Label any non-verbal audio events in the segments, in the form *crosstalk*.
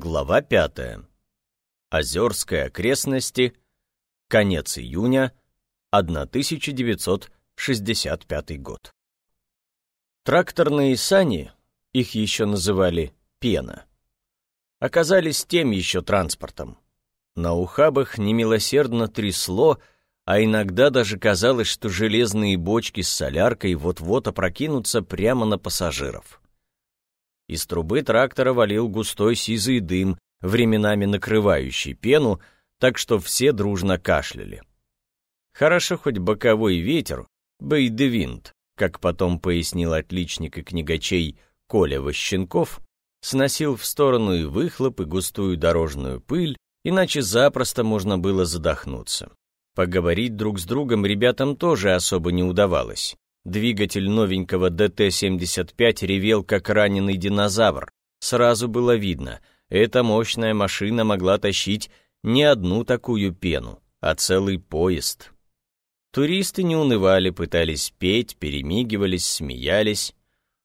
Глава пятая. Озерские окрестности. Конец июня 1965 год. Тракторные сани, их еще называли «пена», оказались тем еще транспортом. На ухабах немилосердно трясло, а иногда даже казалось, что железные бочки с соляркой вот-вот опрокинутся прямо на пассажиров. Из трубы трактора валил густой сизый дым, временами накрывающий пену, так что все дружно кашляли. Хорошо хоть боковой ветер, бейдевинт, как потом пояснил отличник и книгачей Коля Ващенков, сносил в сторону и выхлоп, и густую дорожную пыль, иначе запросто можно было задохнуться. Поговорить друг с другом ребятам тоже особо не удавалось. Двигатель новенького ДТ-75 ревел, как раненый динозавр. Сразу было видно, эта мощная машина могла тащить не одну такую пену, а целый поезд. Туристы не унывали, пытались петь, перемигивались, смеялись.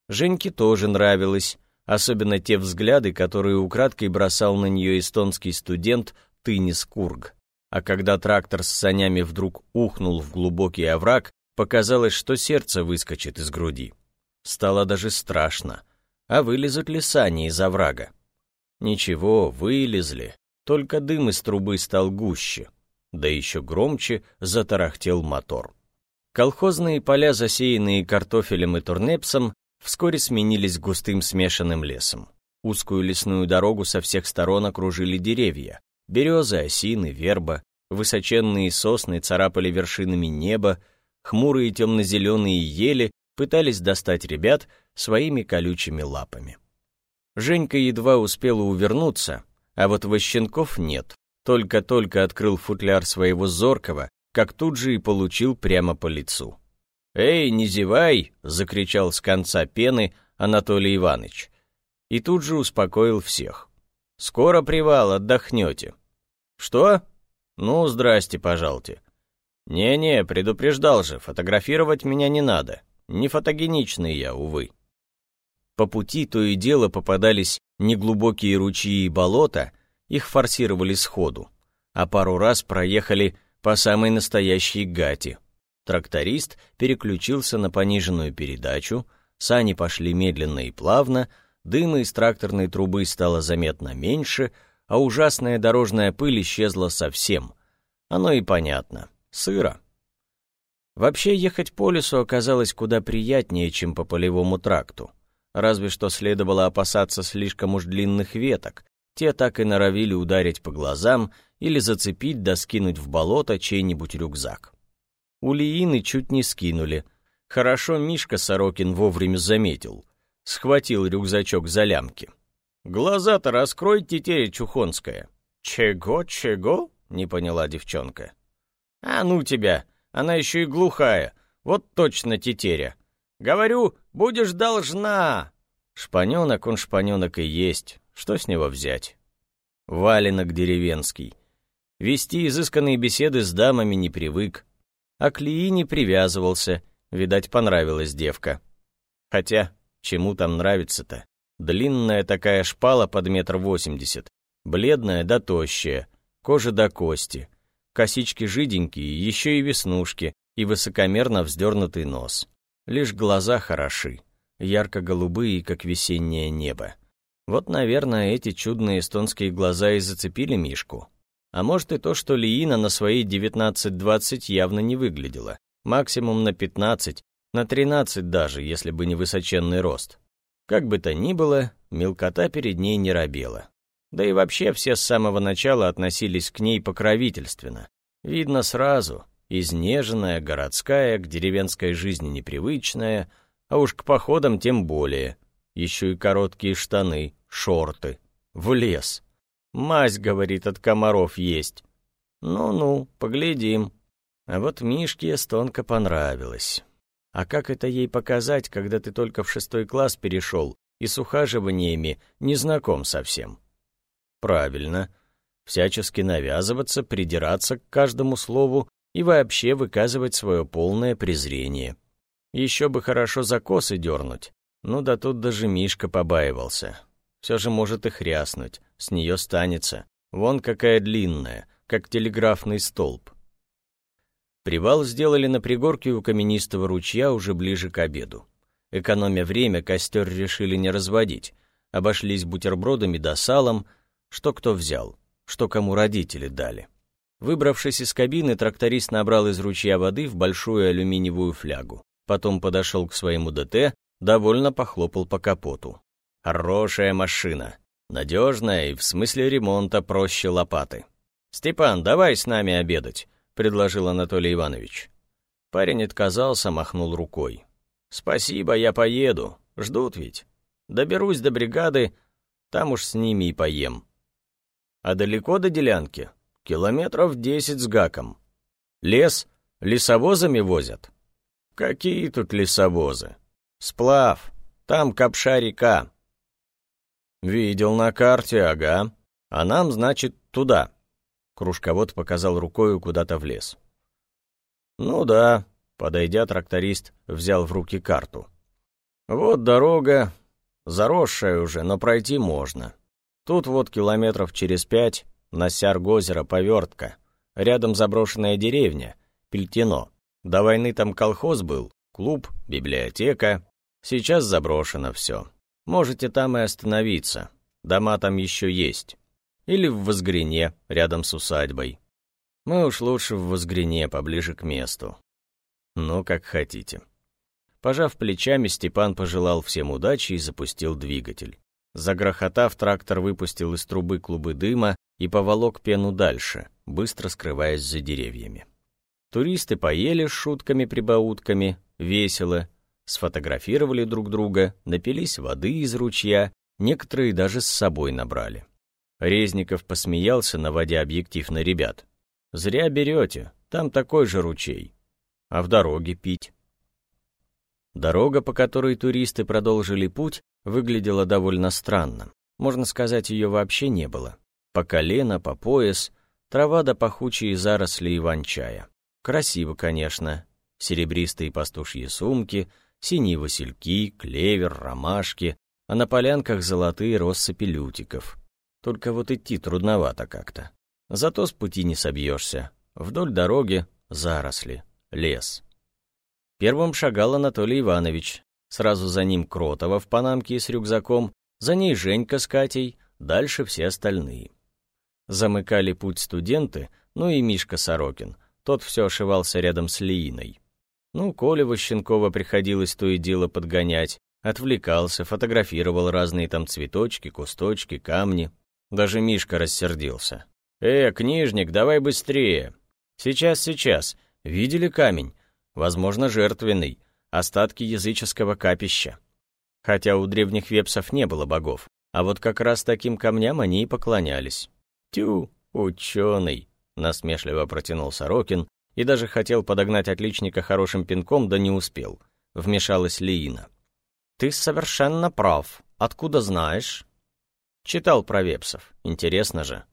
Женьке тоже нравилось, особенно те взгляды, которые украдкой бросал на нее эстонский студент Тынис Кург. А когда трактор с санями вдруг ухнул в глубокий овраг, Показалось, что сердце выскочит из груди. Стало даже страшно. А вылезут ли сани из оврага? Ничего, вылезли. Только дым из трубы стал гуще. Да еще громче затарахтел мотор. Колхозные поля, засеянные картофелем и турнепсом, вскоре сменились густым смешанным лесом. Узкую лесную дорогу со всех сторон окружили деревья. Березы, осины, верба, высоченные сосны царапали вершинами неба, Хмурые темно-зеленые ели пытались достать ребят своими колючими лапами. Женька едва успела увернуться, а вот Ващенков нет. Только-только открыл футляр своего зоркого, как тут же и получил прямо по лицу. «Эй, не зевай!» — закричал с конца пены Анатолий Иванович. И тут же успокоил всех. «Скоро привал, отдохнете». «Что? Ну, здрасте, пожалуйте. «Не-не, предупреждал же, фотографировать меня не надо. Не фотогеничный я, увы». По пути то и дело попадались неглубокие ручьи и болота, их форсировали сходу, а пару раз проехали по самой настоящей гати. Тракторист переключился на пониженную передачу, сани пошли медленно и плавно, дыма из тракторной трубы стало заметно меньше, а ужасная дорожная пыль исчезла совсем. Оно и понятно сыро. Вообще ехать по лесу оказалось куда приятнее, чем по полевому тракту. Разве что следовало опасаться слишком уж длинных веток, те так и норовили ударить по глазам или зацепить да скинуть в болото чей-нибудь рюкзак. У чуть не скинули. Хорошо Мишка Сорокин вовремя заметил. Схватил рюкзачок за лямки. «Глаза-то раскрой, тетеря Чухонская». «Чего, чего?» — не поняла девчонка. «А ну тебя! Она еще и глухая! Вот точно тетеря! Говорю, будешь должна!» Шпаненок он шпаненок и есть. Что с него взять? Валенок деревенский. Вести изысканные беседы с дамами не привык. А к Лии не привязывался. Видать, понравилась девка. Хотя, чему там нравится-то? Длинная такая шпала под метр восемьдесят. Бледная да тощая. Кожа до кости косички жиденькие, еще и веснушки, и высокомерно вздернутый нос. Лишь глаза хороши, ярко-голубые, как весеннее небо. Вот, наверное, эти чудные эстонские глаза и зацепили Мишку. А может и то, что Лиина на свои 19-20 явно не выглядела. Максимум на 15, на 13 даже, если бы не высоченный рост. Как бы то ни было, мелкота перед ней не робела. Да и вообще все с самого начала относились к ней покровительственно. Видно сразу, изнеженная, городская, к деревенской жизни непривычная, а уж к походам тем более. Еще и короткие штаны, шорты. В лес. Мазь, говорит, от комаров есть. Ну-ну, поглядим. А вот Мишке эстонка понравилась. А как это ей показать, когда ты только в шестой класс перешел и с ухаживаниями не знаком совсем? Правильно. Всячески навязываться, придираться к каждому слову и вообще выказывать свое полное презрение. Еще бы хорошо за косы дернуть. Ну да тут даже Мишка побаивался. Все же может и хряснуть, с нее станется. Вон какая длинная, как телеграфный столб. Привал сделали на пригорке у каменистого ручья уже ближе к обеду. Экономя время, костер решили не разводить. Обошлись бутербродами да салом, что кто взял, что кому родители дали. Выбравшись из кабины, тракторист набрал из ручья воды в большую алюминиевую флягу. Потом подошел к своему ДТ, довольно похлопал по капоту. Хорошая машина. Надежная и в смысле ремонта проще лопаты. «Степан, давай с нами обедать», — предложил Анатолий Иванович. Парень отказался, махнул рукой. «Спасибо, я поеду. Ждут ведь. Доберусь до бригады, там уж с ними и поем». «А далеко до делянки?» «Километров десять с гаком. Лес лесовозами возят?» «Какие тут лесовозы?» «Сплав. Там Капша-река». «Видел на карте, ага. А нам, значит, туда». Кружковод показал рукою куда-то в лес. «Ну да, Подойдя, тракторист взял в руки карту. «Вот дорога, заросшая уже, но пройти можно. Тут вот километров через пять на Сяргозеро повертка. Рядом заброшенная деревня, Пельтино. До войны там колхоз был, клуб, библиотека. Сейчас заброшено все. Можете там и остановиться. Дома там еще есть. Или в Возгрене, рядом с усадьбой. Мы уж лучше в Возгрене, поближе к месту. «Ну, как хотите». Пожав плечами, Степан пожелал всем удачи и запустил двигатель. Загрохотав, трактор выпустил из трубы клубы дыма и поволок пену дальше, быстро скрываясь за деревьями. Туристы поели с шутками-прибаутками, весело, сфотографировали друг друга, напились воды из ручья, некоторые даже с собой набрали. Резников посмеялся, наводя объектив на ребят. «Зря берете, там такой же ручей а в дороге пить. Дорога, по которой туристы продолжили путь, выглядела довольно странно. Можно сказать, ее вообще не было. По колено, по пояс, трава да пахучие заросли иван-чая. Красиво, конечно. Серебристые пастушьи сумки, синие васильки, клевер, ромашки, а на полянках золотые россыпи лютиков. Только вот идти трудновато как-то. Зато с пути не собьешься. Вдоль дороги заросли лес. Первым шагал Анатолий Иванович, сразу за ним Кротова в панамке с рюкзаком, за ней Женька с Катей, дальше все остальные. Замыкали путь студенты, ну и Мишка Сорокин, тот все ошивался рядом с Лииной. Ну, Коля Ващенкова приходилось то и дело подгонять, отвлекался, фотографировал разные там цветочки, кусточки, камни. Даже Мишка рассердился. «Э, книжник, давай быстрее!» «Сейчас, сейчас, Видели камень? Возможно, жертвенный, остатки языческого капища. Хотя у древних вепсов не было богов, а вот как раз таким камням они и поклонялись. «Тю, ученый!» — насмешливо протянул Сорокин и даже хотел подогнать отличника хорошим пинком, да не успел. Вмешалась Лиина. «Ты совершенно прав. Откуда знаешь?» «Читал про вепсов. Интересно же».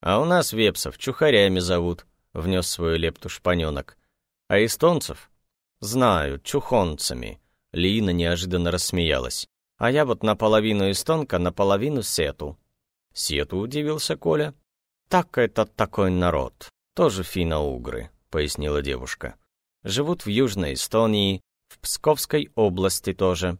«А у нас вепсов чухарями зовут», внес свою лепту шпаненок. А эстонцев? Знаю, чухонцами. Лина неожиданно рассмеялась. А я вот наполовину эстонка, наполовину сету. Сету, удивился Коля. Так это такой народ. Тоже финно-угры, пояснила девушка. Живут в Южной Эстонии, в Псковской области тоже.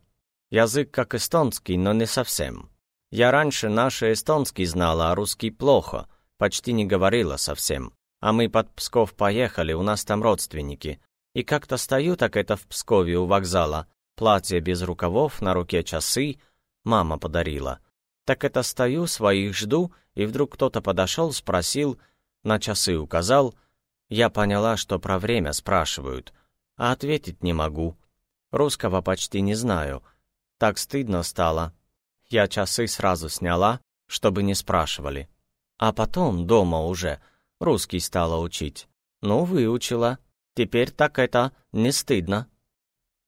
Язык как эстонский, но не совсем. Я раньше наш эстонский знала, а русский плохо, почти не говорила совсем. А мы под Псков поехали, у нас там родственники. И как-то стою так это в Пскове у вокзала. Платье без рукавов, на руке часы. Мама подарила. Так это стою, своих жду, и вдруг кто-то подошел, спросил, на часы указал. Я поняла, что про время спрашивают, а ответить не могу. Русского почти не знаю. Так стыдно стало. Я часы сразу сняла, чтобы не спрашивали. А потом, дома уже, Русский стала учить. Ну, выучила. Теперь так это не стыдно.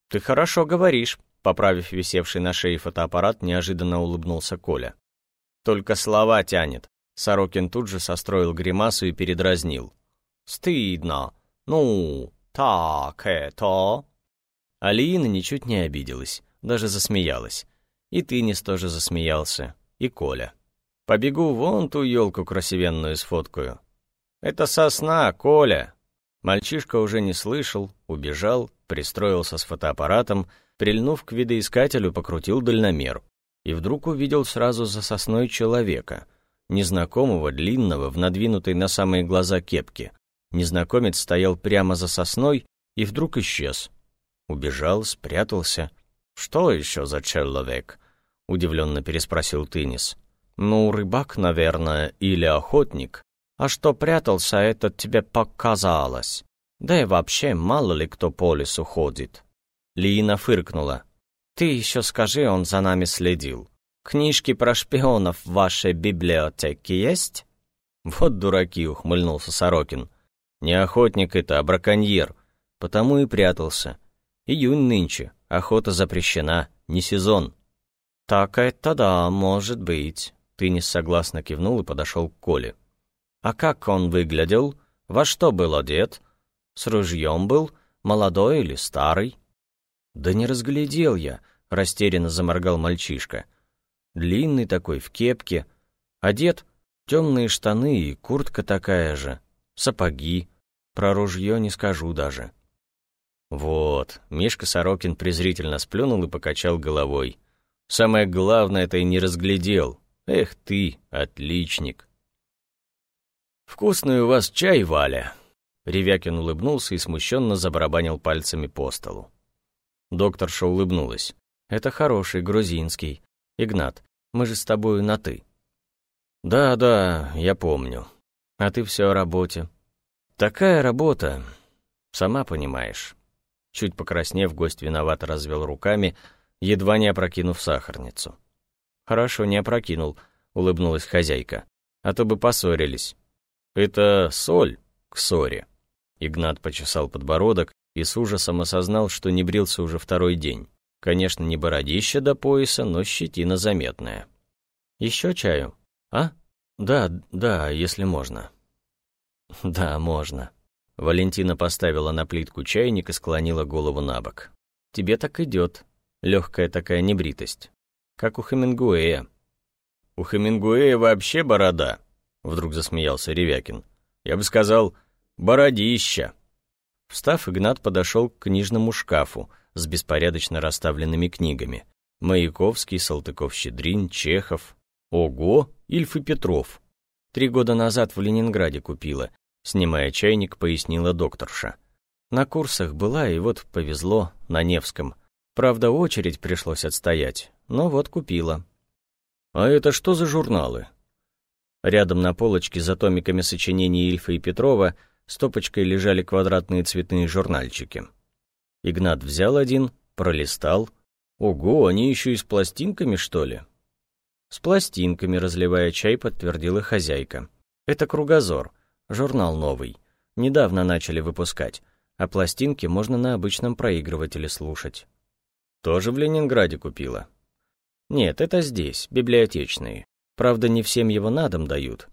Ты хорошо говоришь, поправив висевший на шее фотоаппарат, неожиданно улыбнулся Коля. Только слова тянет. Сорокин тут же состроил гримасу и передразнил. «Стыдно. Ну, так это...» Алиина ничуть не обиделась, даже засмеялась. И Тынис тоже засмеялся, и Коля. «Побегу вон ту елку красивенную сфоткаю». «Это сосна, Коля!» Мальчишка уже не слышал, убежал, пристроился с фотоаппаратом, прильнув к видоискателю, покрутил дальномер. И вдруг увидел сразу за сосной человека, незнакомого, длинного, в надвинутой на самые глаза кепке. Незнакомец стоял прямо за сосной и вдруг исчез. Убежал, спрятался. «Что еще за человек?» — удивленно переспросил Тынис. «Ну, рыбак, наверное, или охотник. А что прятался, это тебе показалось. Да и вообще, мало ли кто по лесу ходит». Лиина фыркнула. «Ты еще скажи, он за нами следил. Книжки про шпионов в вашей библиотеке есть?» «Вот дураки», — ухмыльнулся Сорокин. «Не охотник это, а браконьер. Потому и прятался. Июнь нынче, охота запрещена, не сезон». «Так это да, может быть». Тынис согласно кивнул и подошел к Коле. «А как он выглядел? Во что был одет? С ружьем был? Молодой или старый?» «Да не разглядел я», — растерянно заморгал мальчишка. «Длинный такой, в кепке. Одет темные штаны и куртка такая же, сапоги. Про ружье не скажу даже». «Вот», — Мишка Сорокин презрительно сплюнул и покачал головой. «Самое главное, это и не разглядел. Эх ты, отличник!» «Вкусный у вас чай, Валя!» Ревякин улыбнулся и смущенно забарабанил пальцами по столу. Докторша улыбнулась. «Это хороший, грузинский. Игнат, мы же с тобою на «ты». «Да, да, я помню. А ты все о работе». «Такая работа, сама понимаешь». Чуть покраснев, гость виновато развел руками, едва не опрокинув сахарницу. «Хорошо, не опрокинул», — улыбнулась хозяйка. «А то бы поссорились». «Это соль к ссоре». Игнат почесал подбородок, и с ужасом осознал, что не брился уже второй день. Конечно, не бородище до пояса, но щетина заметная. «Еще чаю? А? Да, да, если можно». *laughs* «Да, можно». Валентина поставила на плитку чайник и склонила голову на бок. «Тебе так идет. Легкая такая небритость. Как у Хемингуэя». «У Хемингуэя вообще борода», — вдруг засмеялся Ревякин. «Я бы сказал, бородища». Встав, Игнат подошел к книжному шкафу с беспорядочно расставленными книгами. Маяковский, Салтыков-Щедрин, Чехов. Ого, Ильф и Петров. Три года назад в Ленинграде купила. Снимая чайник, пояснила докторша. На курсах была, и вот повезло, на Невском. Правда, очередь пришлось отстоять, но вот купила. «А это что за журналы?» Рядом на полочке за томиками сочинений Ильфа и Петрова стопочкой лежали квадратные цветные журнальчики. Игнат взял один, пролистал. Ого, они еще и с пластинками, что ли? С пластинками, разливая чай, подтвердила хозяйка. Это «Кругозор», журнал новый. Недавно начали выпускать, а пластинки можно на обычном проигрывателе слушать. Тоже в Ленинграде купила? Нет, это здесь, библиотечные. Правда, не всем его на дом дают.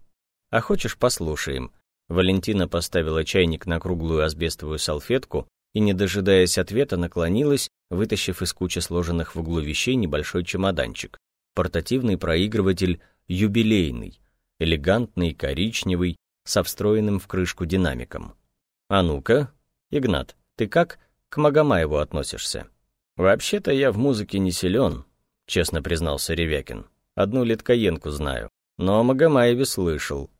А хочешь, послушаем, Валентина поставила чайник на круглую асбестовую салфетку и, не дожидаясь ответа, наклонилась, вытащив из кучи сложенных в углу вещей небольшой чемоданчик. Портативный проигрыватель юбилейный, элегантный, коричневый, со встроенным в крышку динамиком. «А ну-ка, Игнат, ты как к Магомаеву относишься?» «Вообще-то я в музыке не силен», — честно признался Ревякин. «Одну литкоенку знаю, но о Магомаеве слышал».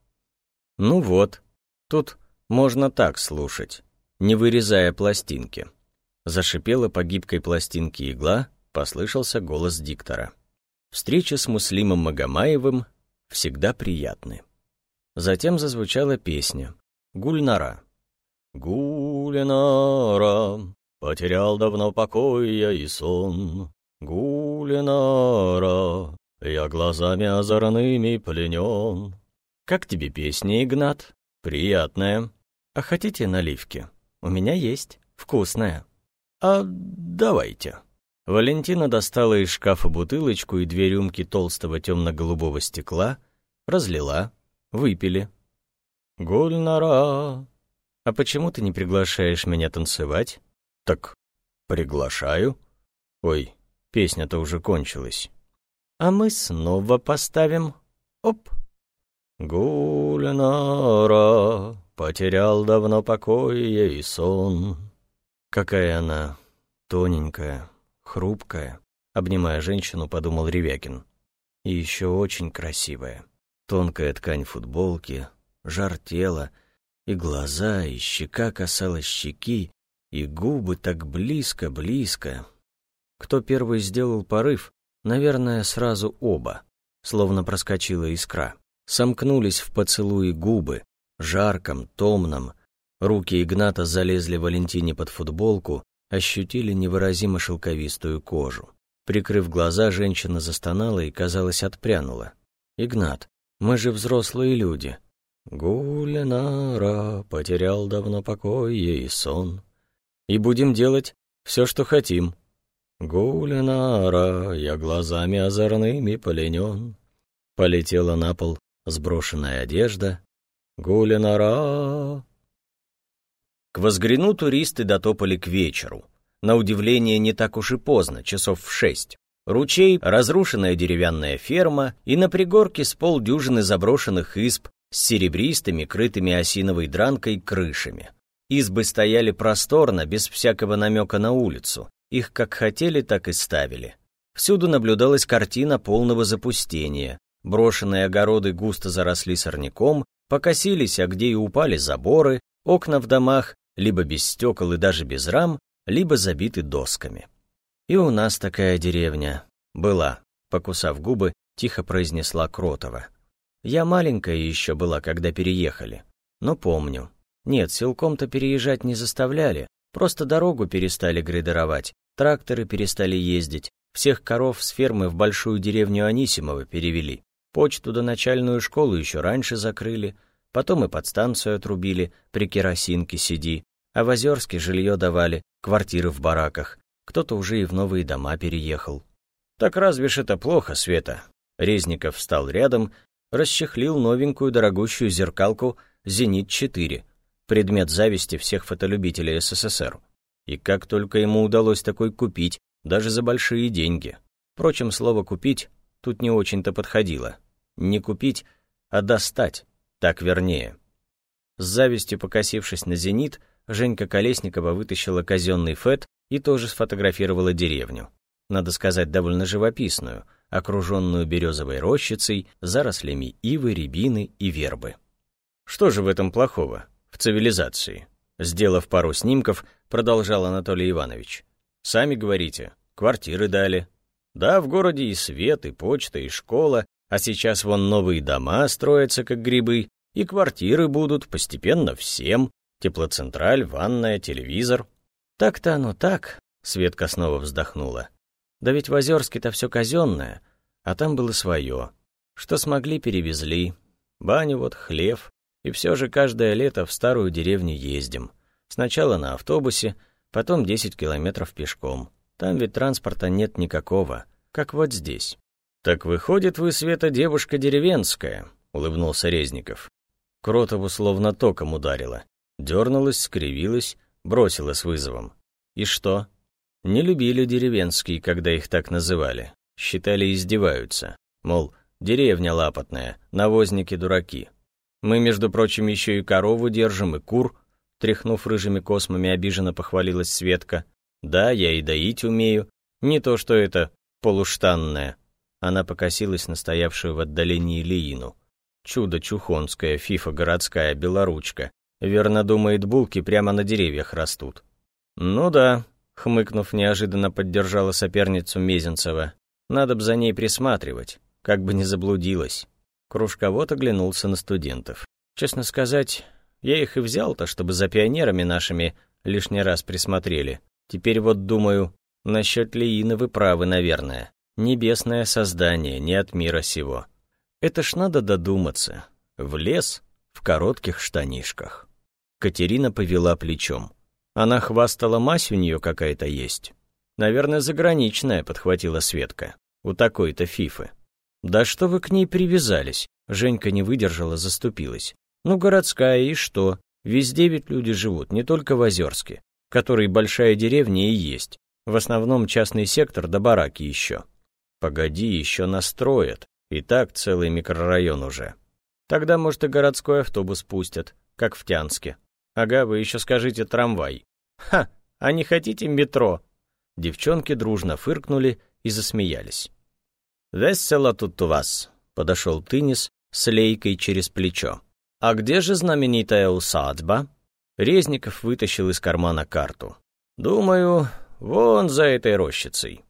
«Ну вот», Тут можно так слушать, не вырезая пластинки. Зашипела по гибкой пластинке игла, послышался голос диктора. Встреча с Муслимом Магомаевым всегда приятны. Затем зазвучала песня «Гульнара». «Гулинара, потерял давно покоя и сон. Гулинара, я глазами озорными пленен». «Как тебе песня, Игнат?» «Приятная. А хотите наливки? У меня есть. Вкусная». «А давайте». Валентина достала из шкафа бутылочку и две рюмки толстого темно-голубого стекла, разлила, выпили. «Гульнара, а почему ты не приглашаешь меня танцевать?» «Так приглашаю». «Ой, песня-то уже кончилась. А мы снова поставим. Оп. Гулинара потерял давно покой и сон. Какая она тоненькая, хрупкая, обнимая женщину, подумал Ревякин. И еще очень красивая. Тонкая ткань футболки, жар тела, и глаза, и щека касалась щеки, и губы так близко-близко. Кто первый сделал порыв, наверное, сразу оба, словно проскочила искра. Сомкнулись в поцелуи губы, жарком, томном. Руки Игната залезли Валентине под футболку, ощутили невыразимо шелковистую кожу. Прикрыв глаза, женщина застонала и, казалось, отпрянула. «Игнат, мы же взрослые люди». «Гулянара потерял давно покой и сон. И будем делать все, что хотим». «Гулянара, я глазами озорными поленен». Полетела на пол сброшенная одежда. «Гулянара!» К Возгрину туристы дотопали к вечеру. На удивление, не так уж и поздно, часов в шесть. Ручей, разрушенная деревянная ферма и на пригорке с полдюжины заброшенных изб с серебристыми, крытыми осиновой дранкой крышами. Избы стояли просторно, без всякого намека на улицу. Их как хотели, так и ставили. Всюду наблюдалась картина полного запустения. Брошенные огороды густо заросли сорняком, покосились, а где и упали заборы, окна в домах либо без стекол и даже без рам, либо забиты досками. «И у нас такая деревня. Была», — покусав губы, тихо произнесла Кротова. «Я маленькая еще была, когда переехали. Но помню. Нет, силком-то переезжать не заставляли, просто дорогу перестали грейдеровать, тракторы перестали ездить, всех коров с фермы в большую деревню Анисимова перевели. Почту до начальную школу еще раньше закрыли, потом и подстанцию отрубили, при керосинке сиди, а в Озерске жилье давали, квартиры в бараках, кто-то уже и в новые дома переехал. Так разве ж это плохо, Света? Резников встал рядом, расчехлил новенькую дорогущую зеркалку «Зенит-4», предмет зависти всех фотолюбителей СССР. И как только ему удалось такой купить, даже за большие деньги. Впрочем, слово «купить» тут не очень-то подходило. Не купить, а достать, так вернее. С завистью покосившись на «Зенит», Женька Колесникова вытащила казенный ФЭТ и тоже сфотографировала деревню. Надо сказать, довольно живописную, окруженную березовой рощицей, зарослями ивы, рябины и вербы. Что же в этом плохого, в цивилизации? Сделав пару снимков, продолжал Анатолий Иванович. Сами говорите, квартиры дали. Да, в городе и свет, и почта, и школа, а сейчас вон новые дома строятся, как грибы, и квартиры будут постепенно всем, Теплоцентраль, ванная, телевизор. Так-то оно так, Светка снова вздохнула. Да ведь в Озерске-то все казенное, а там было свое. Что смогли, перевезли. Баню вот, хлев. И все же каждое лето в старую деревню ездим. Сначала на автобусе, потом 10 километров пешком. Там ведь транспорта нет никакого, как вот здесь. «Так выходит, вы, Света, девушка деревенская», — улыбнулся Резников. Кротову словно током ударило. Дернулась, скривилась, бросила с вызовом. И что? Не любили деревенские, когда их так называли. Считали, издеваются. Мол, деревня лапотная, навозники дураки. Мы, между прочим, еще и корову держим, и кур. Тряхнув рыжими космами, обиженно похвалилась Светка. Да, я и доить умею. Не то, что это полуштанное. Она покосилась на стоявшую в отдалении Лиину. Чудо чухонское, фифа городская, белоручка. Верно думает, булки прямо на деревьях растут. Ну да, хмыкнув, неожиданно поддержала соперницу Мезенцева. Надо б за ней присматривать, как бы не заблудилась. Кружковод оглянулся на студентов. Честно сказать, я их и взял-то, чтобы за пионерами нашими лишний раз присмотрели. Теперь вот думаю, насчет Леины вы правы, наверное. Небесное создание, не от мира сего. Это ж надо додуматься. В лес в коротких штанишках. Катерина повела плечом. Она хвастала, мазь у нее какая-то есть. Наверное, заграничная, подхватила Светка. У такой-то фифы. Да что вы к ней привязались? Женька не выдержала, заступилась. Ну, городская, и что? Везде ведь люди живут, не только в Озерске, который большая деревня и есть. В основном частный сектор да бараки еще. Погоди, еще настроят. И так целый микрорайон уже. Тогда, может, и городской автобус пустят, как в Тянске. Ага, вы еще скажите трамвай. Ха, а не хотите метро? Девчонки дружно фыркнули и засмеялись. «Весело тут у вас», — подошел Тынис с лейкой через плечо. «А где же знаменитая усадьба?» Резников вытащил из кармана карту. «Думаю, вон за этой рощицей.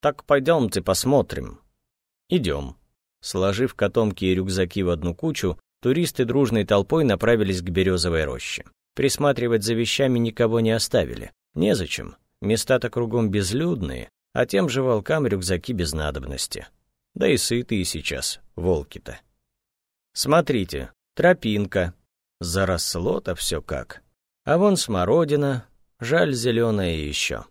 Так пойдемте посмотрим». «Идем». Сложив котомки и рюкзаки в одну кучу, туристы дружной толпой направились к березовой роще. Присматривать за вещами никого не оставили. Незачем. Места-то кругом безлюдные, а тем же волкам рюкзаки без надобности. Да и сытые сейчас, волки-то. Смотрите, тропинка. Заросло-то все как. А вон смородина, жаль зеленая еще.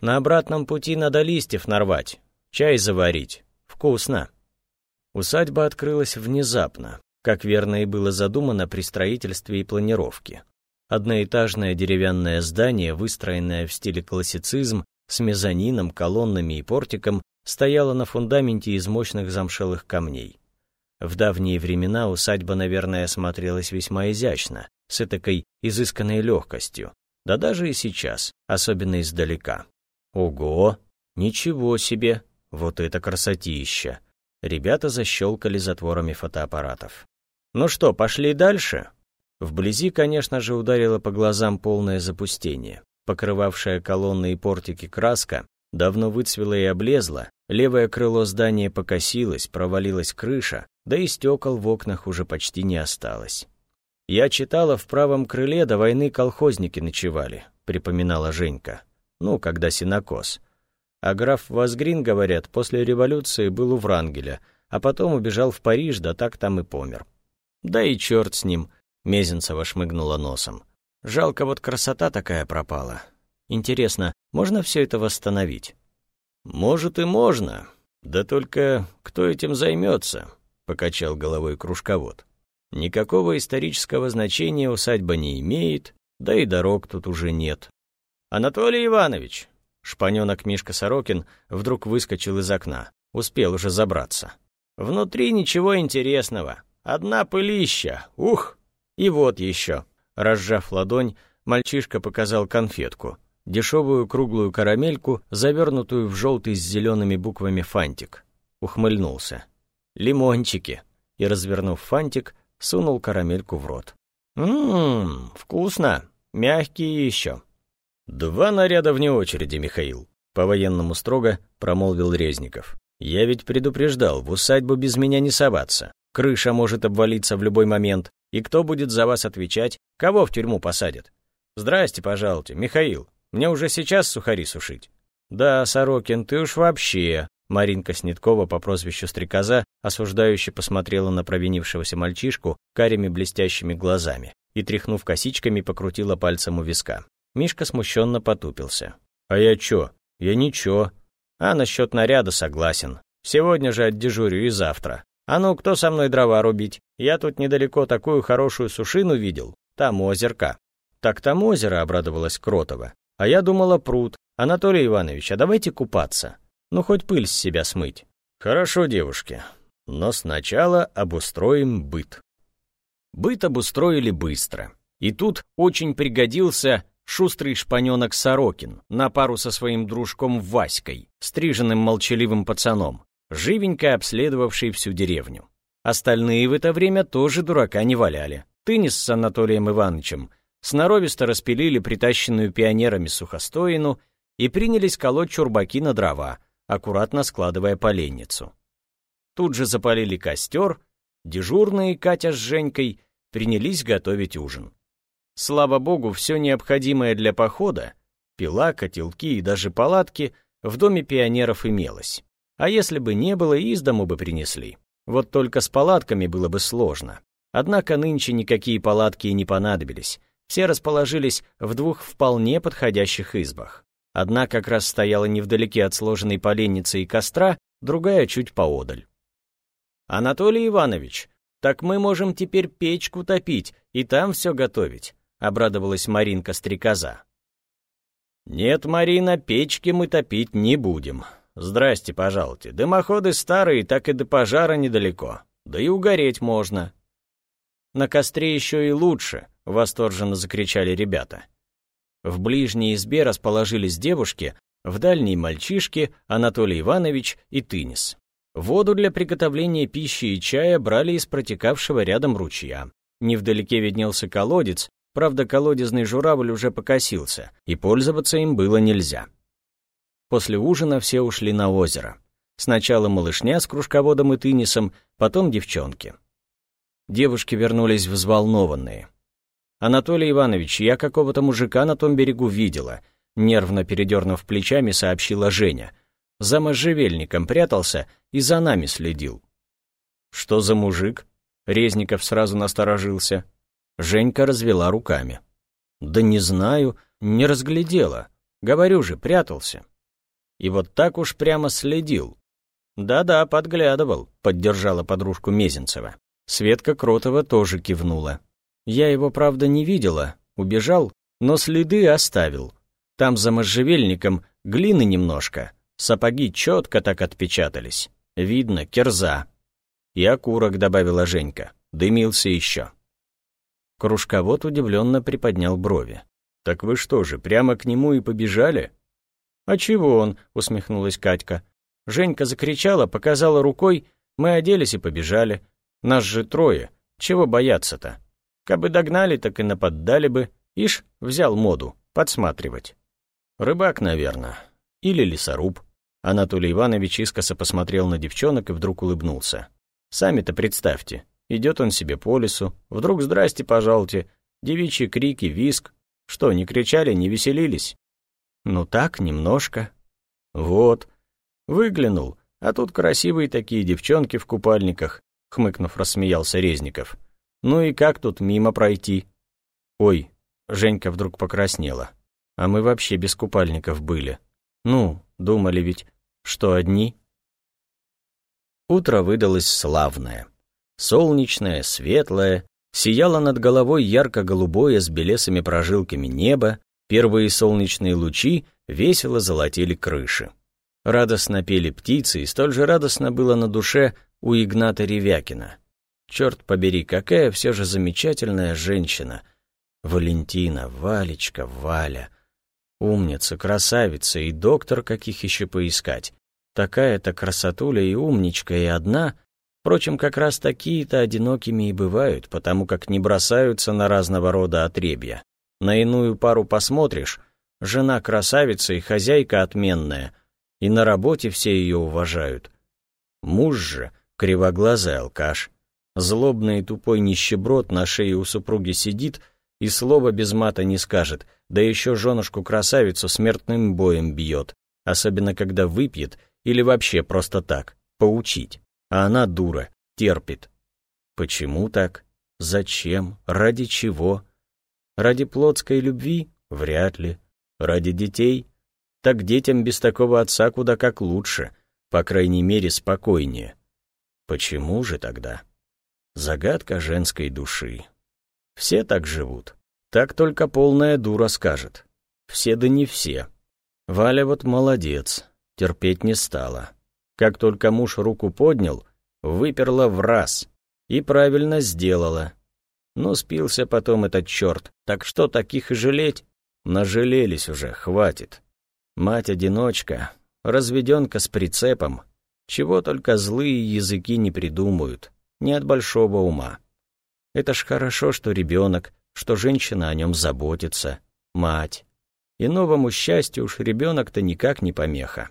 На обратном пути надо листьев нарвать, чай заварить. Вкусно. Усадьба открылась внезапно, как верно и было задумано при строительстве и планировке. Одноэтажное деревянное здание, выстроенное в стиле классицизм, с мезонином, колоннами и портиком, стояло на фундаменте из мощных замшелых камней. В давние времена усадьба, наверное, смотрелась весьма изящно, с этакой изысканной легкостью, да даже и сейчас, особенно издалека. Ого! Ничего себе! Вот это красотища! Ребята защелкали затворами фотоаппаратов. Ну что, пошли дальше? Вблизи, конечно же, ударило по глазам полное запустение. Покрывавшая колонны и портики краска давно выцвела и облезла, левое крыло здания покосилось, провалилась крыша, да и стекол в окнах уже почти не осталось. «Я читала, в правом крыле до войны колхозники ночевали», — припоминала Женька. «Ну, когда синокос. А граф Вазгрин, говорят, после революции был у Врангеля, а потом убежал в Париж, да так там и помер. Да и черт с ним, Мезенцева шмыгнула носом. «Жалко, вот красота такая пропала. Интересно, можно все это восстановить?» «Может и можно. Да только кто этим займется?» — покачал головой кружковод. «Никакого исторического значения усадьба не имеет, да и дорог тут уже нет». «Анатолий Иванович!» Шпаненок Мишка Сорокин вдруг выскочил из окна. Успел уже забраться. «Внутри ничего интересного. Одна пылища. Ух!» И вот еще. Разжав ладонь, мальчишка показал конфетку. Дешевую круглую карамельку, завернутую в желтый с зелеными буквами фантик. Ухмыльнулся. «Лимончики!» И, развернув фантик, сунул карамельку в рот. «Ммм, вкусно! Мягкие еще!» «Два наряда вне очереди, Михаил!» По-военному строго промолвил Резников. «Я ведь предупреждал, в усадьбу без меня не соваться. Крыша может обвалиться в любой момент, и кто будет за вас отвечать? Кого в тюрьму посадят? Здрасте, пожалуйте, Михаил. Мне уже сейчас сухари сушить. Да, Сорокин, ты уж вообще. Маринка Снеткова по прозвищу Стрекоза осуждающе посмотрела на провинившегося мальчишку карими блестящими глазами и, тряхнув косичками, покрутила пальцем у виска. Мишка смущенно потупился. «А я чё? Я ничего. А насчет наряда согласен. Сегодня же отдежурю и завтра. А ну, кто со мной дрова рубить? Я тут недалеко такую хорошую сушину видел. Там озерка. Так там озеро, обрадовалась Кротова. А я думала пруд. Анатолий Иванович, а давайте купаться. Ну, хоть пыль с себя смыть. Хорошо, девушки. Но сначала обустроим быт. Быт обустроили быстро. И тут очень пригодился шустрый шпаненок Сорокин на пару со своим дружком Васькой, стриженным молчаливым пацаном живенько обследовавший всю деревню. Остальные в это время тоже дурака не валяли. Тынис с Анатолием Ивановичем сноровисто распилили притащенную пионерами сухостоину и принялись колоть чурбаки на дрова, аккуратно складывая поленницу. Тут же запалили костер, дежурные Катя с Женькой принялись готовить ужин. Слава богу, все необходимое для похода — пила, котелки и даже палатки — в доме пионеров имелось. А если бы не было, из дому бы принесли. Вот только с палатками было бы сложно. Однако нынче никакие палатки и не понадобились. Все расположились в двух вполне подходящих избах. Одна как раз стояла невдалеке от сложенной поленницы и костра, другая чуть поодаль. «Анатолий Иванович, так мы можем теперь печку топить и там все готовить», — обрадовалась Маринка-стрекоза. «Нет, Марина, печки мы топить не будем», здрасте, пожалуйте. Дымоходы старые, так и до пожара недалеко. Да и угореть можно». «На костре еще и лучше», — восторженно закричали ребята. В ближней избе расположились девушки, в дальней мальчишки Анатолий Иванович и Тынис. Воду для приготовления пищи и чая брали из протекавшего рядом ручья. Невдалеке виднелся колодец, правда, колодезный журавль уже покосился, и пользоваться им было нельзя. После ужина все ушли на озеро. Сначала малышня с кружководом и тынисом, потом девчонки. Девушки вернулись взволнованные. «Анатолий Иванович, я какого-то мужика на том берегу видела», нервно передернув плечами, сообщила Женя. «За можжевельником прятался и за нами следил». «Что за мужик?» Резников сразу насторожился. Женька развела руками. «Да не знаю, не разглядела. Говорю же, прятался». И вот так уж прямо следил. «Да-да, подглядывал», — поддержала подружку Мезенцева. Светка Кротова тоже кивнула. Я его, правда, не видела, убежал, но следы оставил. Там за можжевельником глины немножко, сапоги четко так отпечатались. Видно, кирза. И окурок, добавила Женька, дымился еще. Кружковод удивленно приподнял брови. «Так вы что же, прямо к нему и побежали?» «А чего он?» — усмехнулась Катька. Женька закричала, показала рукой, мы оделись и побежали. Нас же трое, чего бояться-то? Кабы догнали, так и наподдали бы. Ишь, взял моду, подсматривать. Рыбак, наверное. Или лесоруб. Анатолий Иванович искоса посмотрел на девчонок и вдруг улыбнулся. Сами-то представьте, идет он себе по лесу, вдруг «здрасте, пожалуйте», девичьи крики, виск. Что, не кричали, не веселились? Ну так, немножко. Вот. Выглянул, а тут красивые такие девчонки в купальниках, хмыкнув, рассмеялся Резников. Ну и как тут мимо пройти? Ой, Женька вдруг покраснела. А мы вообще без купальников были. Ну, думали ведь, что одни. Утро выдалось славное. Солнечное, светлое, сияло над головой ярко-голубое с белесыми прожилками небо, первые солнечные лучи весело золотили крыши. Радостно пели птицы, и столь же радостно было на душе у Игната Ревякина. Черт побери, какая все же замечательная женщина. Валентина, Валечка, Валя. Умница, красавица и доктор, каких еще поискать. Такая-то красотуля и умничка, и одна. Впрочем, как раз такие-то одинокими и бывают, потому как не бросаются на разного рода отребья. На иную пару посмотришь, жена красавица и хозяйка отменная, и на работе все ее уважают. Муж же — кривоглазый алкаш, Злобный и тупой нищеброд на шее у супруги сидит и слова без мата не скажет, да еще женушку-красавицу смертным боем бьет, особенно когда выпьет или вообще просто так, поучить. А она дура, терпит. Почему так? Зачем? Ради чего? Ради плотской любви? Вряд ли. Ради детей? Так детям без такого отца куда как лучше, по крайней мере, спокойнее. Почему же тогда? Загадка женской души. Все так живут. Так только полная дура скажет. Все да не все. Валя вот молодец, терпеть не стала. Как только муж руку поднял, выперла в раз. И правильно сделала. Но спился потом этот черт. Так что таких и жалеть? Нажалелись уже, хватит. Мать-одиночка, разведенка с прицепом. Чего только злые языки не придумают не от большого ума. Это ж хорошо, что ребенок, что женщина о нем заботится, мать. И новому счастью уж ребенок-то никак не помеха.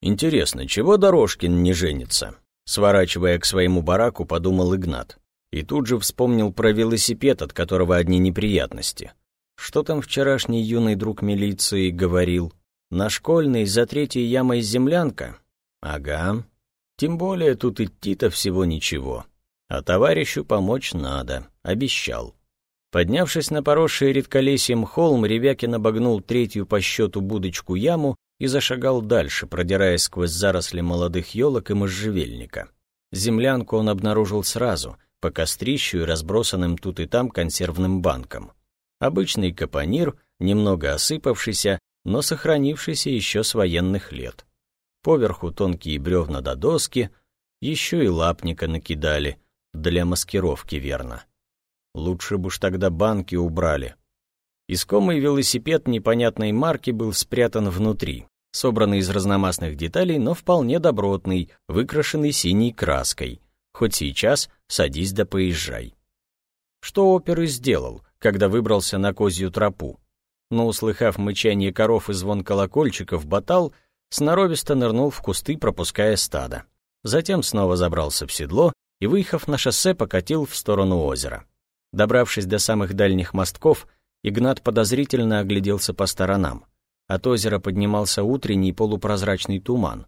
Интересно, чего Дорожкин не женится? Сворачивая к своему бараку, подумал Игнат. И тут же вспомнил про велосипед, от которого одни неприятности. Что там вчерашний юный друг милиции говорил? На школьной за третьей ямой землянка? Ага. Тем более тут идти-то всего ничего. А товарищу помочь надо, обещал. Поднявшись на поросший редколесьем холм, Ревякин обогнул третью по счету будочку яму и зашагал дальше, продираясь сквозь заросли молодых елок и можжевельника. Землянку он обнаружил сразу, по кострищу и разбросанным тут и там консервным банкам. Обычный капонир, немного осыпавшийся, но сохранившийся еще с военных лет. поверху тонкие бревна до доски, еще и лапника накидали, для маскировки верно. Лучше бы уж тогда банки убрали. Искомый велосипед непонятной марки был спрятан внутри, собранный из разномастных деталей, но вполне добротный, выкрашенный синей краской. Хоть сейчас садись да поезжай. Что опер и сделал, когда выбрался на козью тропу. Но, услыхав мычание коров и звон колокольчиков, батал сноровисто нырнул в кусты, пропуская стадо. Затем снова забрался в седло и, выехав на шоссе, покатил в сторону озера. Добравшись до самых дальних мостков, Игнат подозрительно огляделся по сторонам. От озера поднимался утренний полупрозрачный туман.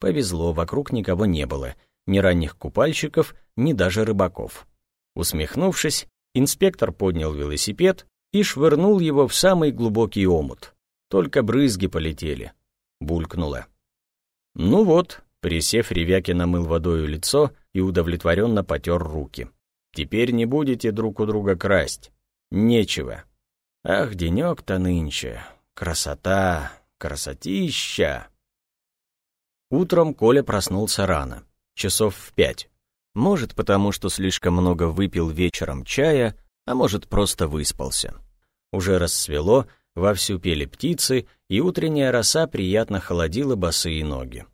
Повезло, вокруг никого не было, ни ранних купальщиков, ни даже рыбаков. Усмехнувшись, инспектор поднял велосипед и швырнул его в самый глубокий омут. Только брызги полетели. Булькнуло. Ну вот, присев, Ревякин намыл водою лицо и удовлетворенно потер руки. Теперь не будете друг у друга красть. Нечего. Ах, денек-то нынче. Красота, красотища. Утром Коля проснулся рано, часов в пять. Может, потому что слишком много выпил вечером чая, а может, просто выспался. Уже рассвело, вовсю пели птицы, и утренняя роса приятно холодила босые ноги.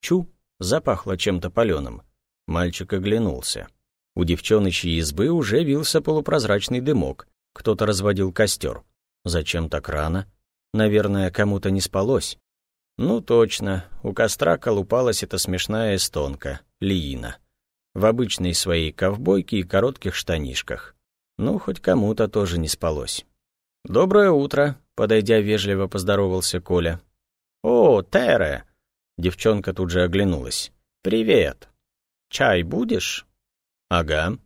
Чу, запахло чем-то паленым. Мальчик оглянулся. У девчоночьей избы уже вился полупрозрачный дымок, кто-то разводил костер. Зачем так рано? Наверное, кому-то не спалось. Ну точно, у костра колупалась эта смешная эстонка, Лиина. В обычной своей ковбойке и коротких штанишках. Ну, хоть кому-то тоже не спалось. «Доброе утро», — подойдя вежливо поздоровался Коля. «О, Тере!» — девчонка тут же оглянулась. «Привет! Чай будешь?» «Ага».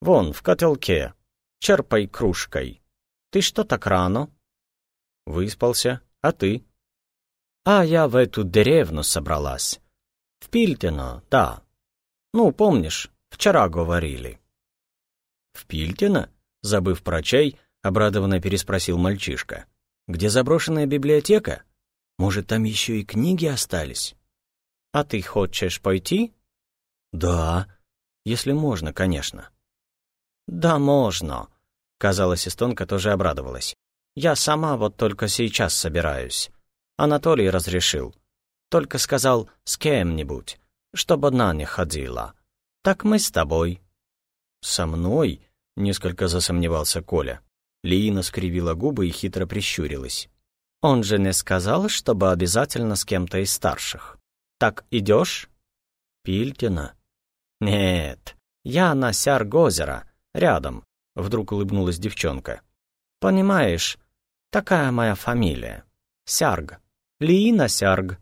«Вон, в котелке. Черпай кружкой. Ты что так рано?» Выспался. А ты? А я в эту деревню собралась. В Пильтино, да. Ну, помнишь, вчера говорили. В Пильтино? Забыв про чай, обрадованно переспросил мальчишка. Где заброшенная библиотека? Может, там еще и книги остались? А ты хочешь пойти? Да, если можно, конечно. Да, можно. Казалось, эстонка тоже обрадовалась. Я сама вот только сейчас собираюсь. Анатолий разрешил. Только сказал с кем-нибудь, чтобы одна не ходила. Так мы с тобой». «Со мной?» — несколько засомневался Коля. Лиина скривила губы и хитро прищурилась. «Он же не сказал, чтобы обязательно с кем-то из старших. Так идешь?» «Пильтина?» «Нет, я на Сяргозеро, рядом», — вдруг улыбнулась девчонка. «Понимаешь, такая моя фамилия. Сярг. Лиина Сярг.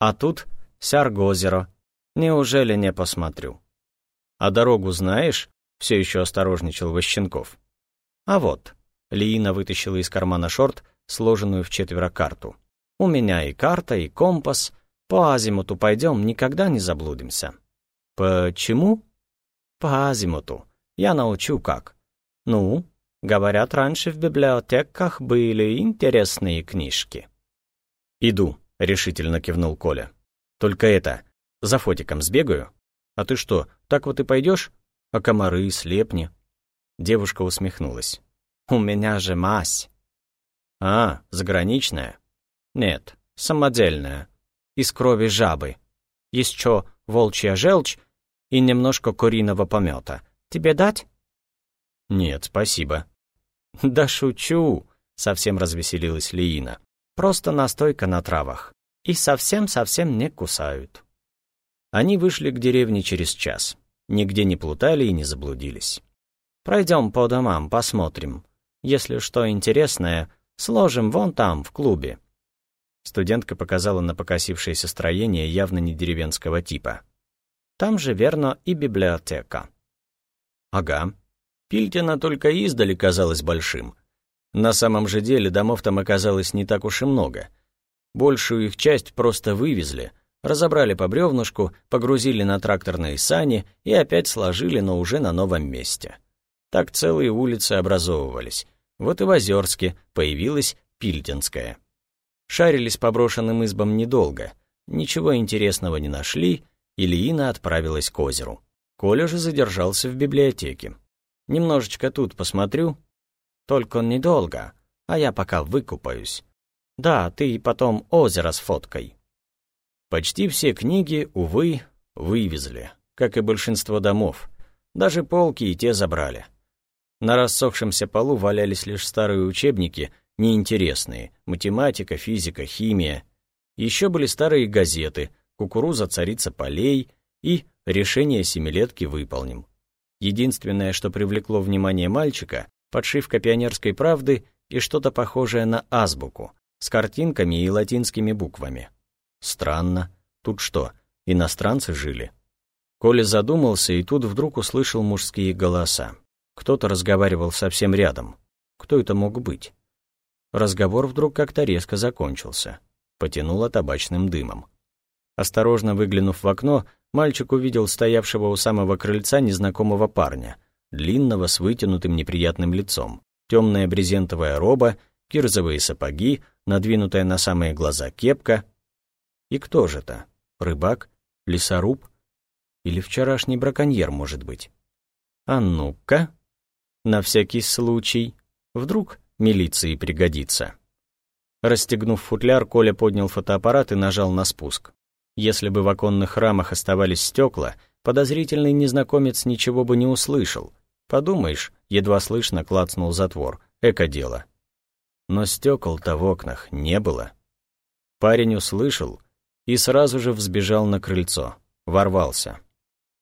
А тут Сяргозеро. Неужели не посмотрю?» «А дорогу знаешь?» — все еще осторожничал Ващенков. «А вот». Лиина вытащила из кармана шорт сложенную в четверо карту. «У меня и карта, и компас. По азимуту пойдем, никогда не заблудимся». «Почему?» «По азимуту. Я научу как». «Ну, Говорят, раньше в библиотеках были интересные книжки. «Иду», — решительно кивнул Коля. «Только это, за фотиком сбегаю. А ты что, так вот и пойдешь? А комары, слепни?» Девушка усмехнулась. «У меня же мазь». «А, заграничная?» «Нет, самодельная. Из крови жабы. Еще волчья желчь и немножко куриного помета. Тебе дать?» «Нет, спасибо», *laughs* «Да шучу!» — совсем развеселилась Лиина. «Просто настойка на травах. И совсем-совсем не кусают». Они вышли к деревне через час. Нигде не плутали и не заблудились. «Пройдем по домам, посмотрим. Если что интересное, сложим вон там, в клубе». Студентка показала на покосившееся строение явно не деревенского типа. «Там же, верно, и библиотека». «Ага», Пильтина только издали казалось большим. На самом же деле домов там оказалось не так уж и много. Большую их часть просто вывезли, разобрали по бревнышку, погрузили на тракторные сани и опять сложили, но уже на новом месте. Так целые улицы образовывались. Вот и в Озерске появилась Пильтинская. Шарились по брошенным избам недолго. Ничего интересного не нашли, и Лиина отправилась к озеру. Коля же задержался в библиотеке. «Немножечко тут посмотрю. Только недолго, а я пока выкупаюсь. Да, ты потом озеро сфоткай». Почти все книги, увы, вывезли, как и большинство домов. Даже полки и те забрали. На рассохшемся полу валялись лишь старые учебники, неинтересные, математика, физика, химия. Еще были старые газеты, кукуруза царица полей и решение семилетки выполним. Единственное, что привлекло внимание мальчика, подшивка пионерской правды и что-то похожее на азбуку, с картинками и латинскими буквами. Странно. Тут что, иностранцы жили? Коля задумался и тут вдруг услышал мужские голоса. Кто-то разговаривал совсем рядом. Кто это мог быть? Разговор вдруг как-то резко закончился. Потянуло табачным дымом. Осторожно выглянув в окно, мальчик увидел стоявшего у самого крыльца незнакомого парня, длинного с вытянутым неприятным лицом, темная брезентовая роба, кирзовые сапоги, надвинутая на самые глаза кепка. И кто же это? Рыбак? Лесоруб? Или вчерашний браконьер, может быть? А ну-ка, на всякий случай, вдруг милиции пригодится. Расстегнув футляр, Коля поднял фотоаппарат и нажал на спуск. Если бы в оконных рамах оставались стекла, подозрительный незнакомец ничего бы не услышал. Подумаешь, едва слышно клацнул затвор. Эко-дело. Но стекол-то в окнах не было. Парень услышал и сразу же взбежал на крыльцо. Ворвался.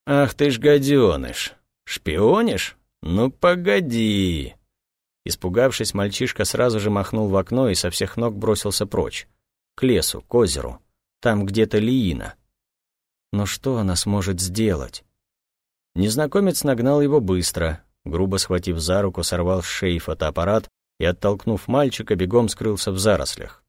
«Ах ты ж гаденыш! Шпионишь? Ну погоди!» Испугавшись, мальчишка сразу же махнул в окно и со всех ног бросился прочь. К лесу, к озеру. Там где-то Лиина. Но что она сможет сделать? Незнакомец нагнал его быстро, грубо схватив за руку, сорвал с шеи фотоаппарат и, оттолкнув мальчика, бегом скрылся в зарослях.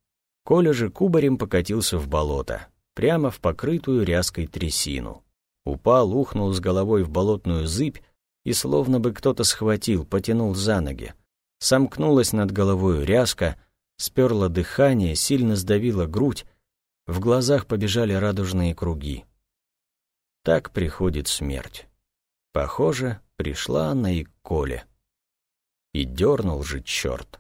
Коля же кубарем покатился в болото, прямо в покрытую ряской трясину. Упал, ухнул с головой в болотную зыбь и словно бы кто-то схватил, потянул за ноги. Сомкнулась над головой ряска, сперла дыхание, сильно сдавила грудь, в глазах побежали радужные круги. Так приходит смерть. Похоже, пришла она и к Коле. И дернул же черт.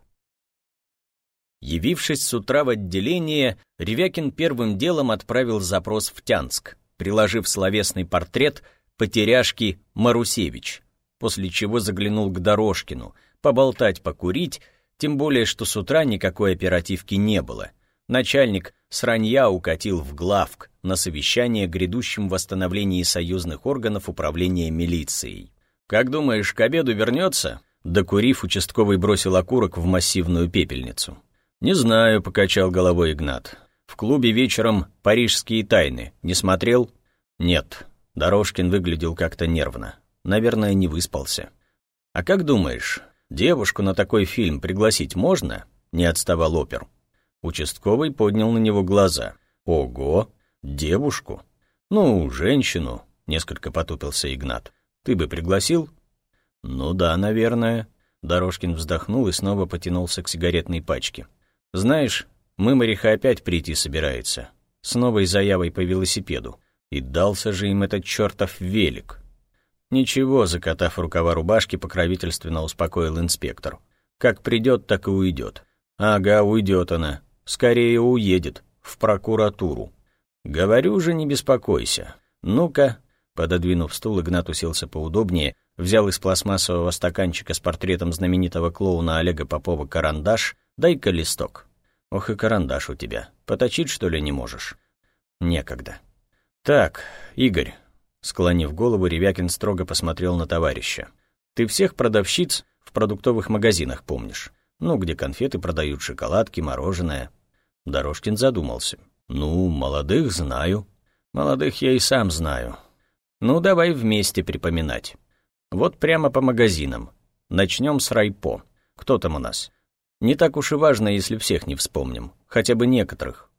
Явившись с утра в отделение, Ревякин первым делом отправил запрос в Тянск, приложив словесный портрет потеряшки Марусевич, после чего заглянул к Дорожкину, поболтать, покурить, тем более, что с утра никакой оперативки не было. Начальник сранья укатил в главк на совещание грядущем восстановлении союзных органов управления милицией. «Как думаешь, к обеду вернется?» Докурив, участковый бросил окурок в массивную пепельницу. «Не знаю», — покачал головой Игнат. «В клубе вечером «Парижские тайны». Не смотрел?» «Нет». Дорожкин выглядел как-то нервно. Наверное, не выспался. «А как думаешь, девушку на такой фильм пригласить можно?» Не отставал опер. Участковый поднял на него глаза. «Ого! Девушку? Ну, женщину!» — несколько потупился Игнат. «Ты бы пригласил?» «Ну да, наверное». Дорожкин вздохнул и снова потянулся к сигаретной пачке. «Знаешь, Мымариха опять прийти собирается. С новой заявой по велосипеду. И дался же им этот чертов велик». «Ничего», — закатав рукава рубашки, покровительственно успокоил инспектор. «Как придет, так и уйдет». «Ага, уйдет она скорее уедет в прокуратуру. Говорю же, не беспокойся. Ну-ка, пододвинув стул, Игнат уселся поудобнее, взял из пластмассового стаканчика с портретом знаменитого клоуна Олега Попова карандаш, дай-ка листок. Ох и карандаш у тебя. Поточить, что ли, не можешь? Некогда. Так, Игорь, склонив голову, Ревякин строго посмотрел на товарища. Ты всех продавщиц в продуктовых магазинах помнишь? Ну, где конфеты продают, шоколадки, мороженое. Дорожкин задумался. Ну, молодых знаю. Молодых я и сам знаю. Ну, давай вместе припоминать. Вот прямо по магазинам. Начнем с Райпо. Кто там у нас? Не так уж и важно, если всех не вспомним. Хотя бы некоторых.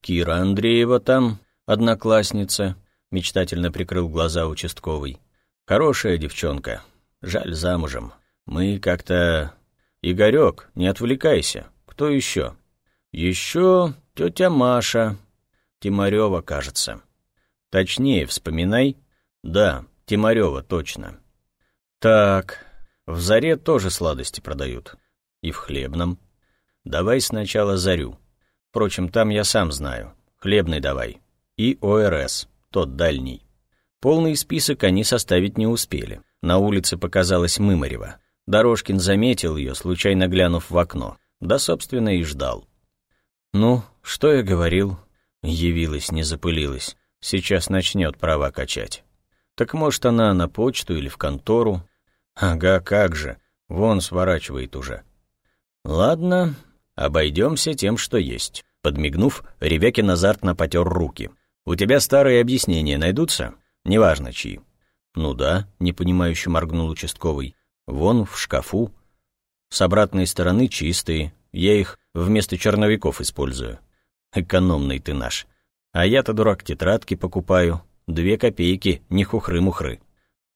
Кира Андреева там, одноклассница. Мечтательно прикрыл глаза участковый. Хорошая девчонка. Жаль, замужем. Мы как-то «Игорек, не отвлекайся. Кто еще?» «Еще тетя Маша». Тимарева, кажется. Точнее, вспоминай. Да, Тимарева, точно. Так, в Заре тоже сладости продают. И в Хлебном. Давай сначала Зарю. Впрочем, там я сам знаю. Хлебный давай. И ОРС, тот дальний. Полный список они составить не успели. На улице показалась Мымарева. Дорожкин заметил ее, случайно глянув в окно. Да, собственно, и ждал. «Ну, что я говорил?» Явилась, не запылилась. Сейчас начнет права качать. Так может, она на почту или в контору? Ага, как же. Вон сворачивает уже. Ладно, обойдемся тем, что есть. Подмигнув, Ревякин азартно потер руки. У тебя старые объяснения найдутся? Неважно, чьи. Ну да, непонимающе моргнул участковый. Вон, в шкафу. С обратной стороны чистые. Я их вместо черновиков использую. Экономный ты наш. А я-то, дурак, тетрадки покупаю. Две копейки, не хухры-мухры.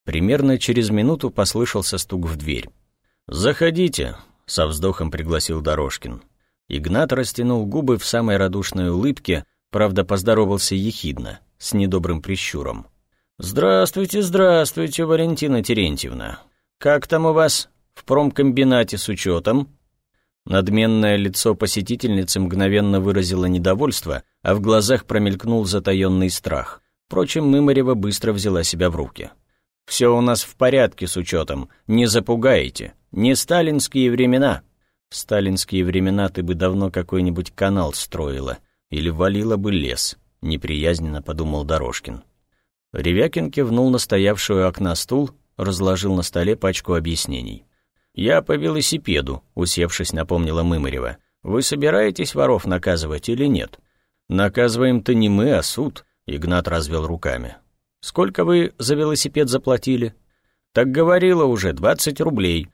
Примерно через минуту послышался стук в дверь. «Заходите», — со вздохом пригласил Дорожкин. Игнат растянул губы в самой радушной улыбке, правда, поздоровался ехидно, с недобрым прищуром. «Здравствуйте, здравствуйте, Валентина Терентьевна. Как там у вас в промкомбинате с учетом?» Надменное лицо посетительницы мгновенно выразило недовольство, а в глазах промелькнул затаённый страх. Впрочем, Мымарева быстро взяла себя в руки. «Все у нас в порядке с учетом, не запугаете. Не сталинские времена». «В сталинские времена ты бы давно какой-нибудь канал строила или валила бы лес», — неприязненно подумал Дорожкин. Ревякин кивнул на стоявшую окна стул, разложил на столе пачку объяснений. «Я по велосипеду», — усевшись, напомнила Мымарева. «Вы собираетесь воров наказывать или нет?» «Наказываем-то не мы, а суд», — Игнат развел руками. «Сколько вы за велосипед заплатили?» «Так говорила уже, двадцать рублей».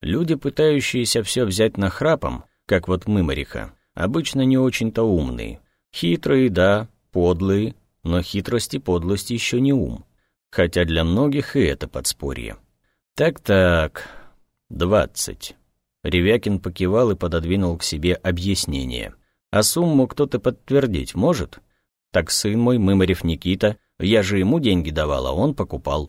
Люди, пытающиеся все взять на храпом, как вот Мымариха, обычно не очень-то умные. Хитрые, да, подлые, но хитрость и подлость еще не ум. Хотя для многих и это подспорье. Так-так, «Двадцать». Ревякин покивал и пододвинул к себе объяснение. «А сумму кто-то подтвердить может?» «Так сын мой, Мымарев Никита, я же ему деньги давал, а он покупал».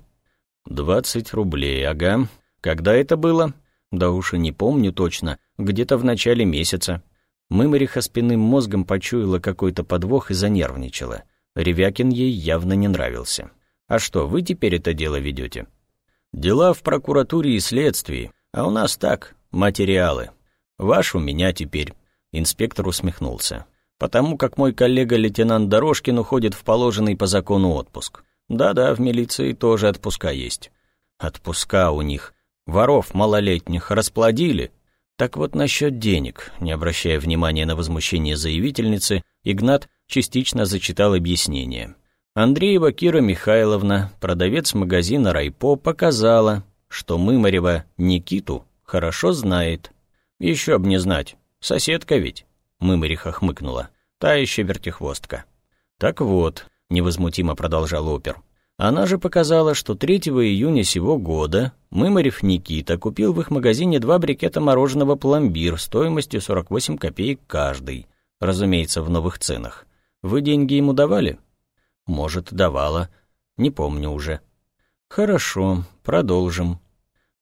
«Двадцать рублей, ага. Когда это было?» «Да уж и не помню точно, где-то в начале месяца». Мымариха спинным мозгом почуяла какой-то подвох и занервничала. Ревякин ей явно не нравился. «А что, вы теперь это дело ведете?» «Дела в прокуратуре и следствии. А у нас так, материалы. Ваш у меня теперь. Инспектор усмехнулся. Потому как мой коллега-лейтенант Дорожкин уходит в положенный по закону отпуск. Да-да, в милиции тоже отпуска есть. Отпуска у них. Воров малолетних расплодили. Так вот насчет денег, не обращая внимания на возмущение заявительницы, Игнат частично зачитал объяснение. Андреева Кира Михайловна, продавец магазина «Райпо», показала, что Мымарева Никиту хорошо знает. Еще б не знать, соседка ведь, Мымариха хмыкнула, та еще вертихвостка. Так вот, невозмутимо продолжал опер, она же показала, что 3 июня сего года Мымарев Никита купил в их магазине два брикета мороженого пломбир стоимостью 48 копеек каждый, разумеется, в новых ценах. Вы деньги ему давали? Может, давала. Не помню уже. Хорошо, продолжим.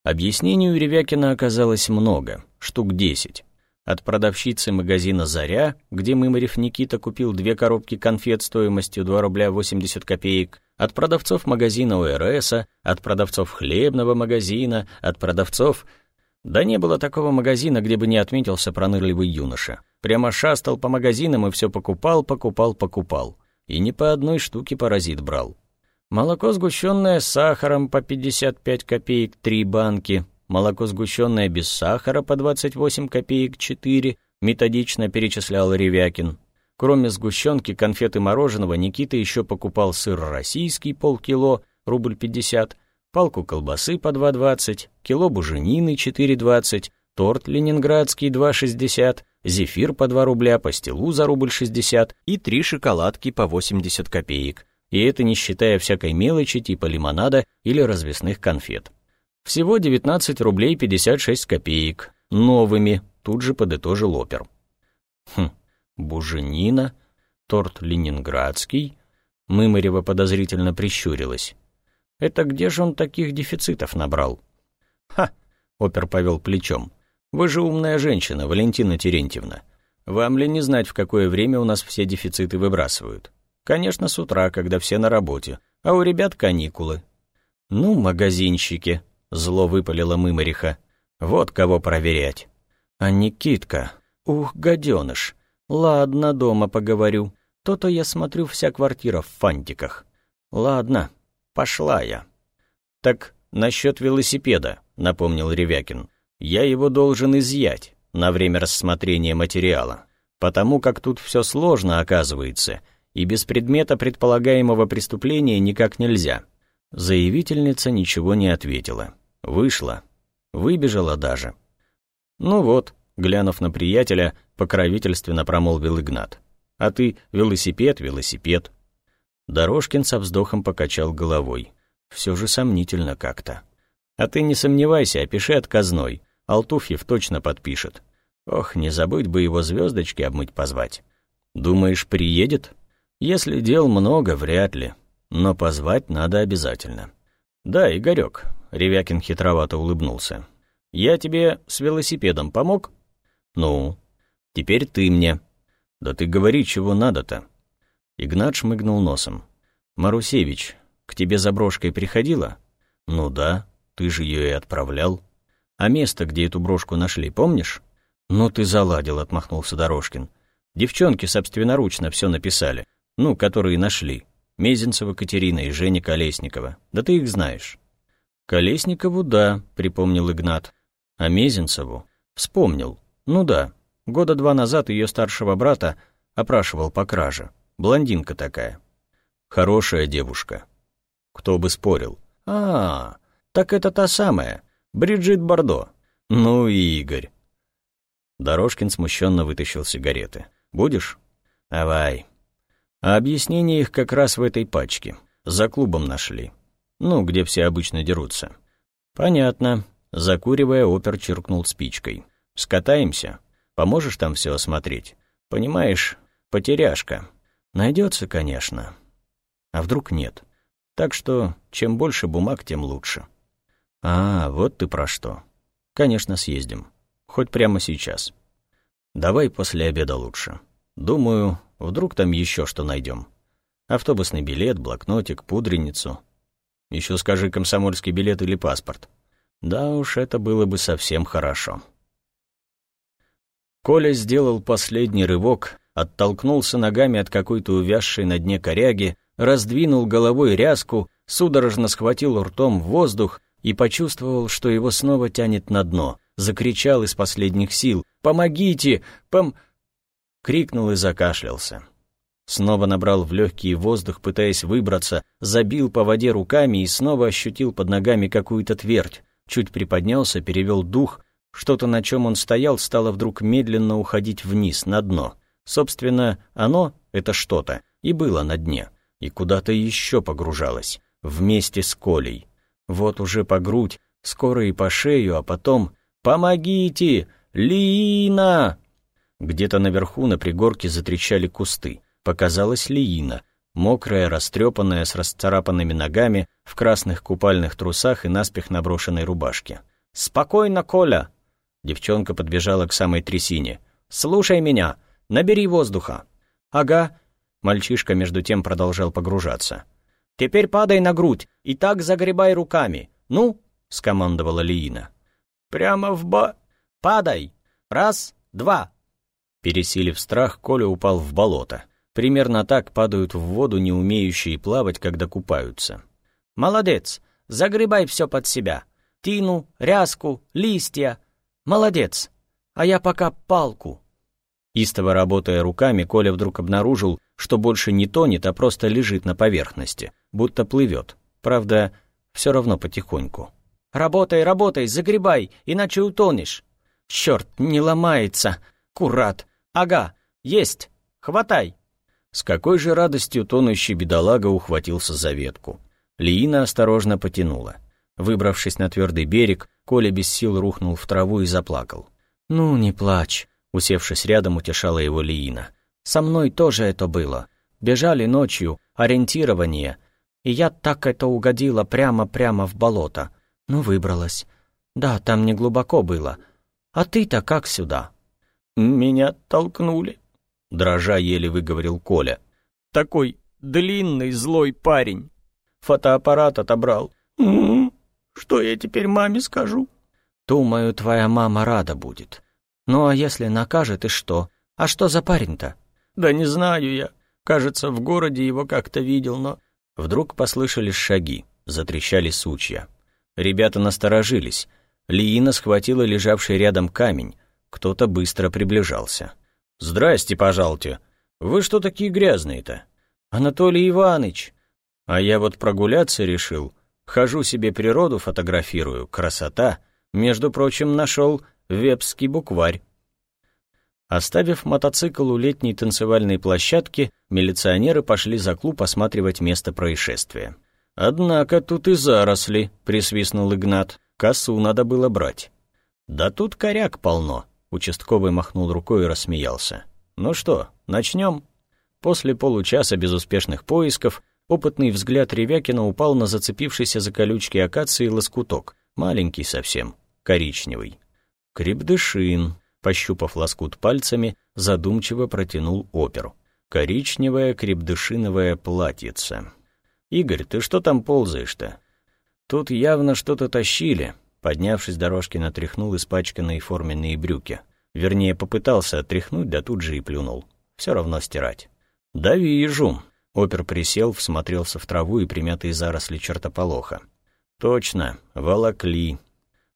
Объяснений у Ревякина оказалось много, штук десять. От продавщицы магазина «Заря», где Мымарев Никита купил две коробки конфет стоимостью 2 рубля 80 копеек, от продавцов магазина ОРСа, от продавцов хлебного магазина, от продавцов... Да не было такого магазина, где бы не отметился пронырливый юноша. Прямо шастал по магазинам и все покупал, покупал, покупал. И не по одной штуке паразит брал. Молоко сгущенное с сахаром по 55 копеек 3 банки, молоко сгущенное без сахара по 28 копеек 4, методично перечислял Ревякин. Кроме сгущенки, конфеты мороженого, Никита еще покупал сыр российский полкило, рубль 50, палку колбасы по 2,20, кило буженины 4,20, торт ленинградский 2,60, зефир по 2 рубля, пастилу за рубль 60 и три шоколадки по 80 копеек и это не считая всякой мелочи типа лимонада или развесных конфет. Всего 19 рублей 56 копеек, новыми, тут же подытожил опер. Хм, буженина. торт ленинградский?» Мымарева подозрительно прищурилась. «Это где же он таких дефицитов набрал?» «Ха!» — опер повел плечом. «Вы же умная женщина, Валентина Терентьевна. Вам ли не знать, в какое время у нас все дефициты выбрасывают? Конечно, с утра, когда все на работе, а у ребят каникулы». «Ну, магазинщики», — зло выпалила Мымариха. «Вот кого проверять». «А Никитка, ух, гаденыш. Ладно, дома поговорю. То-то я смотрю вся квартира в фантиках. Ладно, пошла я». «Так насчет велосипеда», — напомнил Ревякин. «Я его должен изъять на время рассмотрения материала, потому как тут все сложно оказывается, и без предмета предполагаемого преступления никак нельзя». Заявительница ничего не ответила. Вышла. Выбежала даже. «Ну вот», — глянув на приятеля, покровительственно промолвил Игнат. «А ты велосипед, велосипед». Дорожкин со вздохом покачал головой. Все же сомнительно как-то. «А ты не сомневайся, опиши отказной. Алтуфьев точно подпишет. Ох, не забыть бы его звездочки обмыть позвать. Думаешь, приедет? Если дел много, вряд ли. Но позвать надо обязательно. Да, Игорек, Ревякин хитровато улыбнулся. Я тебе с велосипедом помог? Ну, теперь ты мне. Да ты говори, чего надо-то. Игнат шмыгнул носом. Марусевич, к тебе за брошкой приходила? Ну да, ты же ее и отправлял. А место, где эту брошку нашли, помнишь? Ну ты заладил, отмахнулся Дорожкин. Девчонки собственноручно все написали. Ну, которые нашли. Мезенцева Катерина и Женя Колесникова. Да ты их знаешь. Колесникову, да, припомнил Игнат. А Мезенцеву? Вспомнил. Ну да, года два назад ее старшего брата опрашивал по краже. Блондинка такая. Хорошая девушка. Кто бы спорил. А, так это та самая. Бриджит Бардо. Ну и Игорь. Дорожкин смущенно вытащил сигареты. Будешь? Давай. А объяснение их как раз в этой пачке. За клубом нашли. Ну, где все обычно дерутся. Понятно. Закуривая, опер чиркнул спичкой. Скатаемся. Поможешь там все осмотреть? Понимаешь, потеряшка. Найдется, конечно. А вдруг нет? Так что, чем больше бумаг, тем лучше. «А, вот ты про что. Конечно, съездим. Хоть прямо сейчас. Давай после обеда лучше. Думаю, вдруг там еще что найдем. Автобусный билет, блокнотик, пудреницу. Еще скажи комсомольский билет или паспорт. Да уж, это было бы совсем хорошо». Коля сделал последний рывок, оттолкнулся ногами от какой-то увязшей на дне коряги, раздвинул головой ряску, судорожно схватил ртом воздух и почувствовал, что его снова тянет на дно. Закричал из последних сил «Помогите! Пом...» Крикнул и закашлялся. Снова набрал в легкий воздух, пытаясь выбраться, забил по воде руками и снова ощутил под ногами какую-то твердь. Чуть приподнялся, перевел дух. Что-то, на чем он стоял, стало вдруг медленно уходить вниз, на дно. Собственно, оно, это что-то, и было на дне. И куда-то еще погружалось, вместе с Колей. Вот уже по грудь, скоро и по шею, а потом «Помогите! Лиина!» Где-то наверху на пригорке затрещали кусты. Показалась Лиина, мокрая, растрепанная, с расцарапанными ногами, в красных купальных трусах и наспех наброшенной рубашке. «Спокойно, Коля!» Девчонка подбежала к самой трясине. «Слушай меня! Набери воздуха!» «Ага!» Мальчишка между тем продолжал погружаться. Теперь падай на грудь и так загребай руками. Ну?» — скомандовала Лиина. «Прямо в ба...» «Падай! Раз, два!» Пересилив страх, Коля упал в болото. Примерно так падают в воду не умеющие плавать, когда купаются. «Молодец! Загребай все под себя. Тину, ряску, листья. Молодец! А я пока палку». Истово работая руками, Коля вдруг обнаружил, что больше не тонет, а просто лежит на поверхности, будто плывет. Правда, все равно потихоньку. «Работай, работай, загребай, иначе утонешь!» «Черт, не ломается! Курат! Ага, есть! Хватай!» С какой же радостью тонущий бедолага ухватился за ветку. Лиина осторожно потянула. Выбравшись на твердый берег, Коля без сил рухнул в траву и заплакал. «Ну, не плачь», — усевшись рядом, утешала его Лиина. Со мной тоже это было. Бежали ночью, ориентирование. И я так это угодила прямо-прямо в болото. Ну, выбралась. Да, там не глубоко было. А ты-то как сюда?» «Меня толкнули», — дрожа еле выговорил Коля. «Такой длинный злой парень. Фотоаппарат отобрал. М Что я теперь маме скажу?» «Думаю, твоя мама рада будет. Ну а если накажет, и что? А что за парень-то?» «Да не знаю я. Кажется, в городе его как-то видел, но...» Вдруг послышались шаги, затрещали сучья. Ребята насторожились. Лиина схватила лежавший рядом камень. Кто-то быстро приближался. «Здрасте, пожалуйте. Вы что такие грязные-то?» «Анатолий Иванович!» «А я вот прогуляться решил. Хожу себе природу фотографирую. Красота. Между прочим, нашел вепский букварь». Оставив мотоцикл у летней танцевальной площадки, милиционеры пошли за клуб осматривать место происшествия. «Однако тут и заросли», — присвистнул Игнат. «Косу надо было брать». «Да тут коряк полно», — участковый махнул рукой и рассмеялся. «Ну что, начнем?» После получаса безуспешных поисков опытный взгляд Ревякина упал на зацепившийся за колючки акации лоскуток, маленький совсем, коричневый. «Крепдышин», Пощупав лоскут пальцами, задумчиво протянул оперу. Коричневое крепдышиновое платьице. «Игорь, ты что там ползаешь-то?» Тут явно что-то тащили. Поднявшись, Дорожкин отряхнул испачканные форменные брюки. Вернее, попытался отряхнуть, да тут же и плюнул. Все равно стирать. «Да вижу». Опер присел, всмотрелся в траву и примятые заросли чертополоха. «Точно, волокли.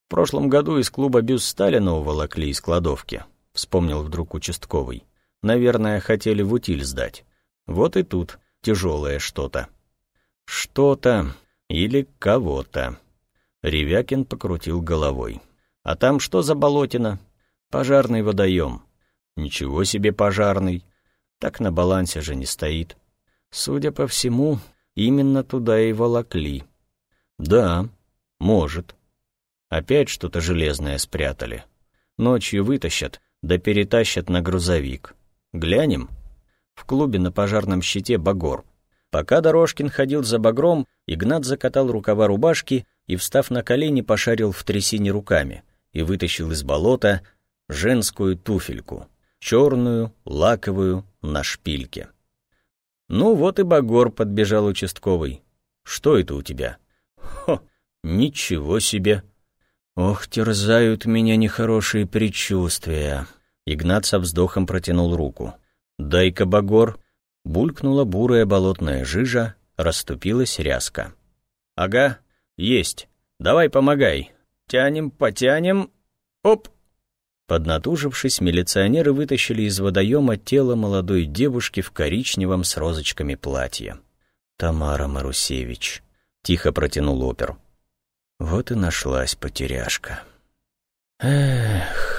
В прошлом году из клуба «Бюст Сталина» уволокли из кладовки, вспомнил вдруг участковый. Наверное, хотели в утиль сдать. Вот и тут тяжелое что-то. Что-то или кого-то. Ревякин покрутил головой. А там что за болотина? Пожарный водоем. Ничего себе пожарный. Так на балансе же не стоит. Судя по всему, именно туда и волокли. Да, может. Опять что-то железное спрятали. Ночью вытащат, да перетащат на грузовик. Глянем? В клубе на пожарном щите багор. Пока Дорожкин ходил за багром, Игнат закатал рукава рубашки и, встав на колени, пошарил в трясине руками и вытащил из болота женскую туфельку, черную, лаковую, на шпильке. «Ну вот и багор», — подбежал участковый. «Что это у тебя?» «Хо, ничего себе!» «Ох, терзают меня нехорошие предчувствия». Игнат со вздохом протянул руку. «Дай-ка, Багор!» Булькнула бурая болотная жижа, расступилась ряска. «Ага, есть. Давай помогай. Тянем, потянем. Оп!» Поднатужившись, милиционеры вытащили из водоема тело молодой девушки в коричневом с розочками платье. «Тамара Марусевич», — тихо протянул опер. Вот и нашлась потеряшка. Эх,